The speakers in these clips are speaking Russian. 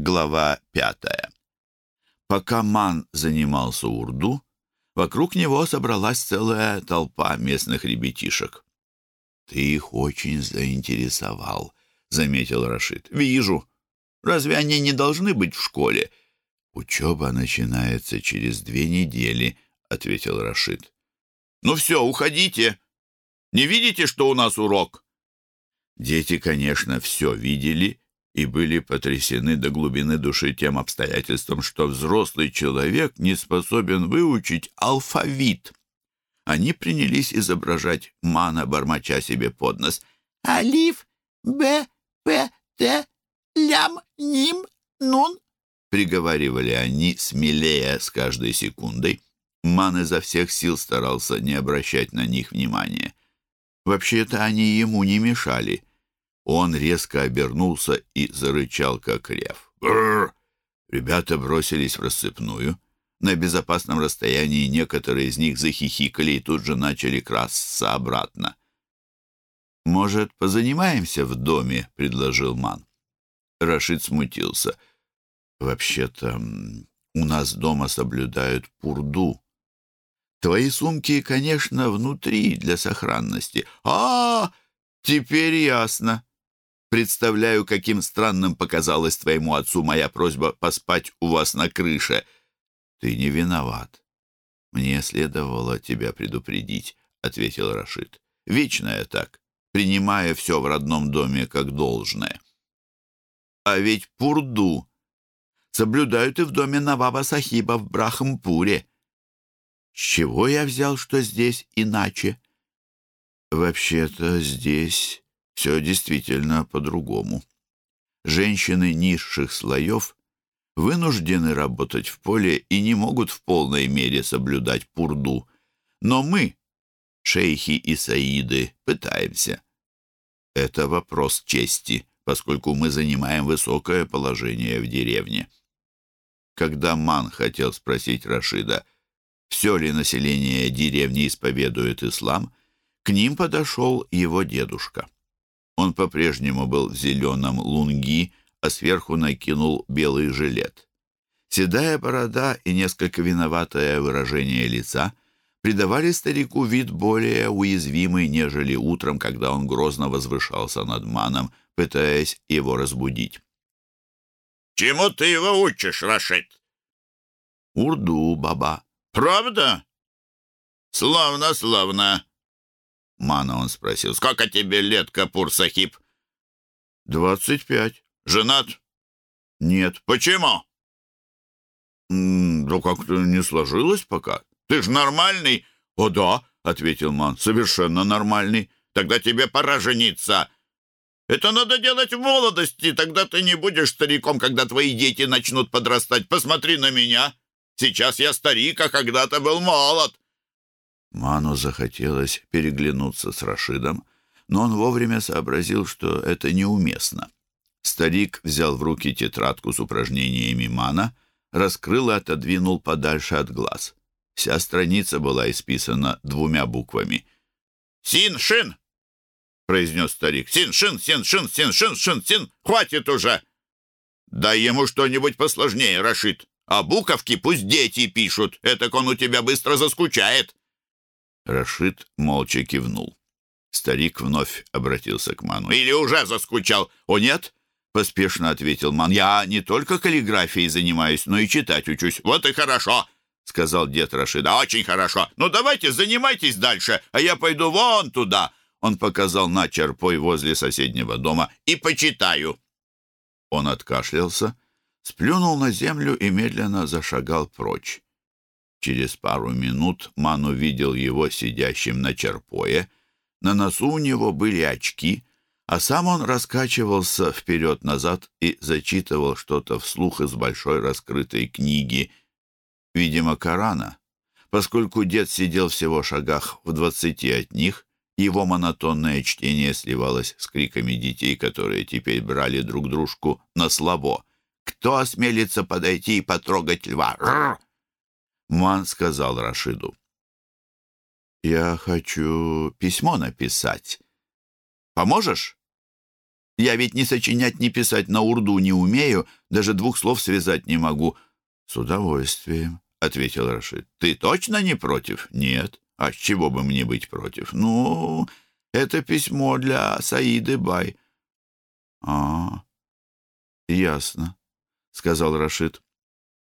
Глава пятая. Пока Ман занимался урду, вокруг него собралась целая толпа местных ребятишек. «Ты их очень заинтересовал», — заметил Рашид. «Вижу. Разве они не должны быть в школе?» «Учеба начинается через две недели», — ответил Рашид. «Ну все, уходите. Не видите, что у нас урок?» Дети, конечно, все видели и были потрясены до глубины души тем обстоятельством, что взрослый человек не способен выучить алфавит. Они принялись изображать мана, бормоча себе под нос. «Алиф, Б, П, Т, Лям, Ним, Нун», — приговаривали они, смелее с каждой секундой. Ман изо всех сил старался не обращать на них внимания. Вообще-то они ему не мешали — он резко обернулся и зарычал, как рев. «Бррр!» Ребята бросились в рассыпную. На безопасном расстоянии некоторые из них захихикали и тут же начали красться обратно. «Может, позанимаемся в доме?» — предложил Ман. Рашид смутился. «Вообще-то у нас дома соблюдают пурду. Твои сумки, конечно, внутри для сохранности. А, -а, -а теперь ясно. Представляю, каким странным показалась твоему отцу моя просьба поспать у вас на крыше. Ты не виноват. Мне следовало тебя предупредить, — ответил Рашид. Вечно я так, принимая все в родном доме как должное. А ведь пурду соблюдают и в доме Наваба Сахиба в Брахампуре. С чего я взял, что здесь иначе? Вообще-то здесь все действительно по-другому. Женщины низших слоев вынуждены работать в поле и не могут в полной мере соблюдать пурду. Но мы, шейхи и саиды, пытаемся. Это вопрос чести, поскольку мы занимаем высокое положение в деревне. Когда Ман хотел спросить Рашида, все ли население деревни исповедует ислам, к ним подошел его дедушка. Он по-прежнему был в зеленом лунги, а сверху накинул белый жилет. Седая борода и несколько виноватое выражение лица придавали старику вид более уязвимый, нежели утром, когда он грозно возвышался над маном, пытаясь его разбудить. «Чему ты его учишь, Рашид?» «Урду, баба». «Правда?» «Славно, славно. Мана он спросил. «Сколько тебе лет, Капур Сахиб?» «Двадцать пять». «Женат?» «Нет». «Почему?» «Да как-то не сложилось пока». «Ты ж нормальный?» «О да», — ответил Ман, — «совершенно нормальный». «Тогда тебе пора жениться». «Это надо делать в молодости, тогда ты не будешь стариком, когда твои дети начнут подрастать. Посмотри на меня. Сейчас я старик, а когда-то был молод». Ману захотелось переглянуться с Рашидом, но он вовремя сообразил, что это неуместно. Старик взял в руки тетрадку с упражнениями Мана, раскрыл и отодвинул подальше от глаз. Вся страница была исписана двумя буквами. «Син-шин!» — произнес старик. «Син-шин, син-шин, син-шин, шин-син! Хватит уже! Дай ему что-нибудь посложнее, Рашид, а буковки пусть дети пишут, это он у тебя быстро заскучает!» Рашид молча кивнул. Старик вновь обратился к Ману. «Или уже заскучал?» «О, нет!» — поспешно ответил Ман. «Я не только каллиграфией занимаюсь, но и читать учусь». «Вот и хорошо!» — сказал дед Рашида. «Очень хорошо! Ну, давайте занимайтесь дальше, а я пойду вон туда!» Он показал на черпой возле соседнего дома. «И почитаю!» Он откашлялся, сплюнул на землю и медленно зашагал прочь. Через пару минут Ман увидел его сидящим на черпое. На носу у него были очки, а сам он раскачивался вперед-назад и зачитывал что-то вслух из большой раскрытой книги, видимо, Корана. Поскольку дед сидел всего шагах в двадцати от них, его монотонное чтение сливалось с криками детей, которые теперь брали друг дружку на слабо. «Кто осмелится подойти и потрогать льва? Рррр! Ман сказал Рашиду. «Я хочу письмо написать. Поможешь?» Я ведь ни сочинять, ни писать на урду не умею, даже двух слов связать не могу». «С удовольствием», — ответил Рашид. «Ты точно не против?» «Нет. А с чего бы мне быть против?» «Ну, это письмо для Саиды Бай». «А, ясно», — сказал Рашид.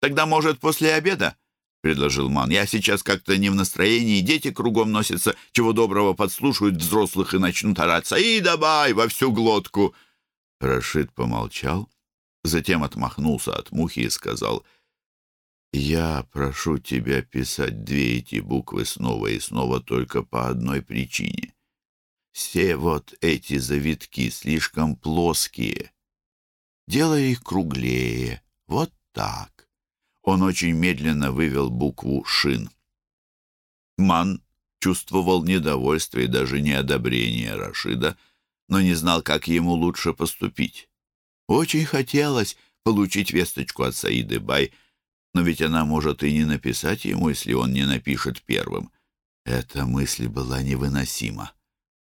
«Тогда, может, после обеда?» — предложил Ман. «Я сейчас как-то не в настроении, дети кругом носятся, чего доброго подслушают взрослых и начнут орать. И давай во всю глотку!» Рашид помолчал, затем отмахнулся от мухи и сказал, «Я прошу тебя писать две эти буквы снова и снова только по одной причине. Все вот эти завитки слишком плоские. Делай их круглее, вот так». Он очень медленно вывел букву «шин». Ман чувствовал недовольство и даже неодобрение Рашида, но не знал, как ему лучше поступить. Очень хотелось получить весточку от Саиды Бай, но ведь она может и не написать ему, если он не напишет первым. Эта мысль была невыносима.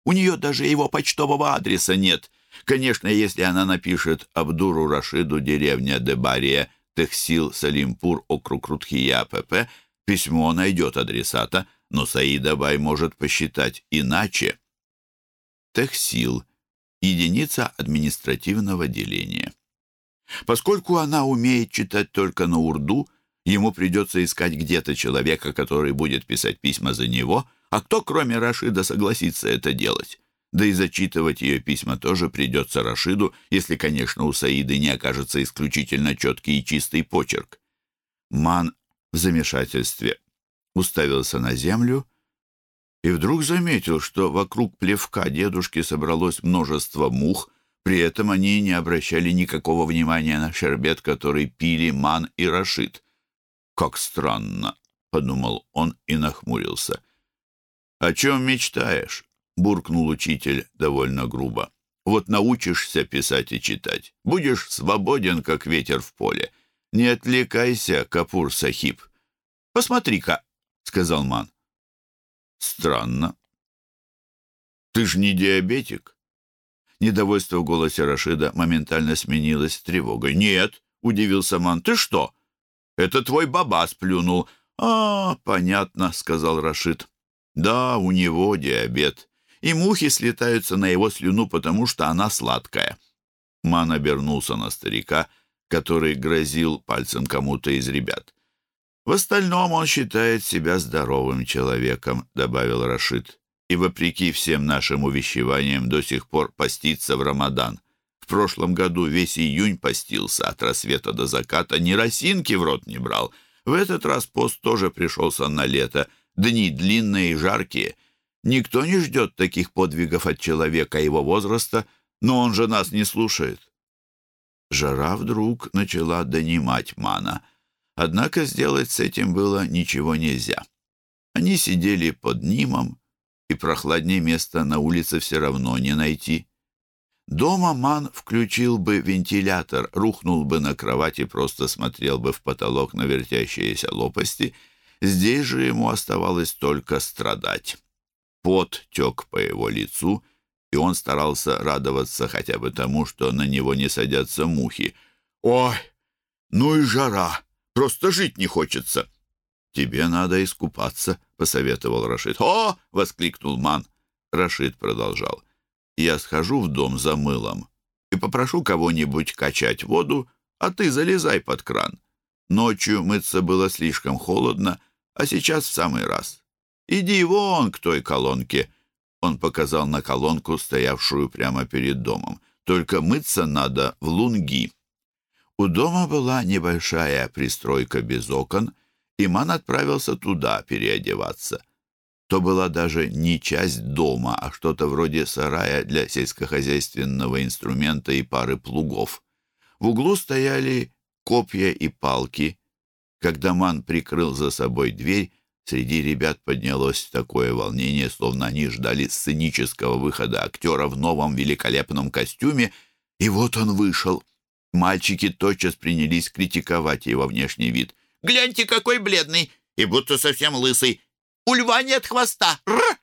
У нее даже его почтового адреса нет. Конечно, если она напишет Абдуру Рашиду, деревня Дебария, Техсил, Салимпур, округ Рудхия, ПП, письмо найдет адресата, но Саида Бай может посчитать иначе. Техсил — единица административного деления. Поскольку она умеет читать только на урду, ему придется искать где-то человека, который будет писать письма за него, а кто, кроме Рашида, согласится это делать? Да и зачитывать ее письма тоже придется Рашиду, если, конечно, у Саиды не окажется исключительно четкий и чистый почерк. Ман в замешательстве уставился на землю и вдруг заметил, что вокруг плевка дедушки собралось множество мух, при этом они не обращали никакого внимания на шербет, который пили Ман и Рашид. «Как странно», — подумал он и нахмурился. «О чем мечтаешь?» — буркнул учитель довольно грубо. «Вот научишься писать и читать. Будешь свободен, как ветер в поле. Не отвлекайся, Капур Сахиб. Посмотри-ка», — сказал Ман. «Странно. Ты ж не диабетик?» Недовольство в голосе Рашида моментально сменилось тревогой. «Нет», — удивился Ман, — «ты что? Это твой баба сплюнул». «А, понятно», — сказал Рашид. «Да, у него диабет и мухи слетаются на его слюну, потому что она сладкая. Ман обернулся на старика, который грозил пальцем кому-то из ребят. «В остальном он считает себя здоровым человеком», — добавил Рашид. «И вопреки всем нашим увещеваниям до сих пор постится в Рамадан. В прошлом году весь июнь постился от рассвета до заката, ни росинки в рот не брал. В этот раз пост тоже пришелся на лето. Дни длинные и жаркие. Никто не ждет таких подвигов от человека его возраста, но он же нас не слушает. Жара вдруг начала донимать Мана, однако сделать с этим было ничего нельзя. Они сидели под Нимом, и прохладнее места на улице все равно не найти. Дома Ман включил бы вентилятор, рухнул бы на кровать и просто смотрел бы в потолок на вертящиеся лопасти. Здесь же ему оставалось только страдать. Пот тек по его лицу, и он старался радоваться хотя бы тому, что на него не садятся мухи. «Ой, ну и жара! Просто жить не хочется!» «Тебе надо искупаться», — посоветовал Рашид. «О!» — воскликнул Ман. Рашид продолжал. «Я схожу в дом за мылом и попрошу кого-нибудь качать воду, а ты залезай под кран. Ночью мыться было слишком холодно, а сейчас в самый раз. «Иди вон к той колонке!» Он показал на колонку, стоявшую прямо перед домом. «Только мыться надо в лунги». У дома была небольшая пристройка без окон, и Ман отправился туда переодеваться. То была даже не часть дома, а что-то вроде сарая для сельскохозяйственного инструмента и пары плугов. В углу стояли копья и палки. Когда Ман прикрыл за собой дверь, Среди ребят поднялось такое волнение, словно они ждали сценического выхода актера в новом великолепном костюме, и вот он вышел. Мальчики тотчас принялись критиковать его внешний вид. «Гляньте, какой бледный! И будто совсем лысый! У льва нет хвоста! Р!»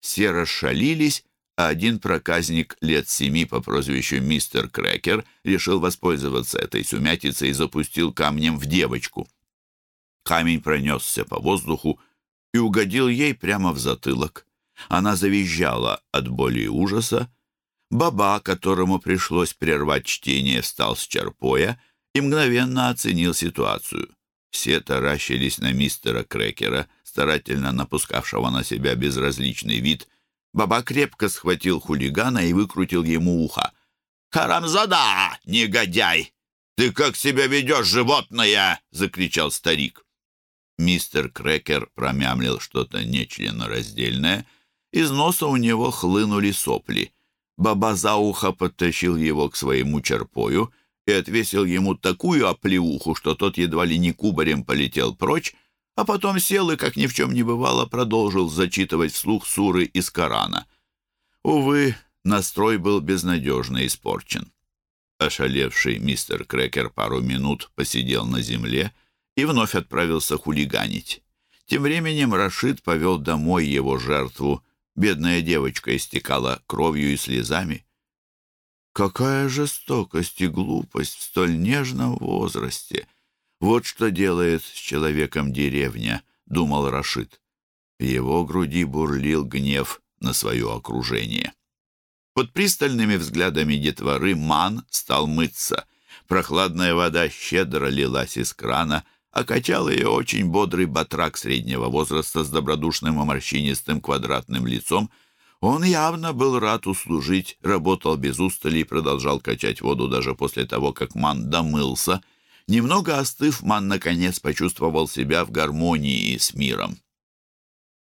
Все расшалились, а один проказник лет семи по прозвищу Мистер Крекер решил воспользоваться этой сумятицей и запустил камнем в девочку. Камень пронесся по воздуху и угодил ей прямо в затылок. Она завизжала от боли и ужаса. Баба, которому пришлось прервать чтение, встал с черпоя и мгновенно оценил ситуацию. Все таращились на мистера Крекера, старательно напускавшего на себя безразличный вид. Баба крепко схватил хулигана и выкрутил ему ухо. «Харамзада, негодяй! Ты как себя ведешь, животное?» — закричал старик. Мистер Крекер промямлил что-то нечленораздельное. Из носа у него хлынули сопли. Баба за ухо подтащил его к своему черпою и отвесил ему такую оплеуху, что тот едва ли не кубарем полетел прочь, а потом сел и, как ни в чем не бывало, продолжил зачитывать вслух суры из Корана. Увы, настрой был безнадежно испорчен. Ошалевший мистер Крекер пару минут посидел на земле и вновь отправился хулиганить. Тем временем Рашид повел домой его жертву. Бедная девочка истекала кровью и слезами. Какая жестокость и глупость в столь нежном возрасте! Вот что делает с человеком деревня, думал Рашид. В его груди бурлил гнев на свое окружение. Под пристальными взглядами детворы Ман стал мыться. Прохладная вода щедро лилась из крана — окачал ее очень бодрый батрак среднего возраста с добродушным и морщинистым квадратным лицом. Он явно был рад услужить, работал без устали и продолжал качать воду даже после того, как Ман домылся. Немного остыв, Ман наконец почувствовал себя в гармонии с миром.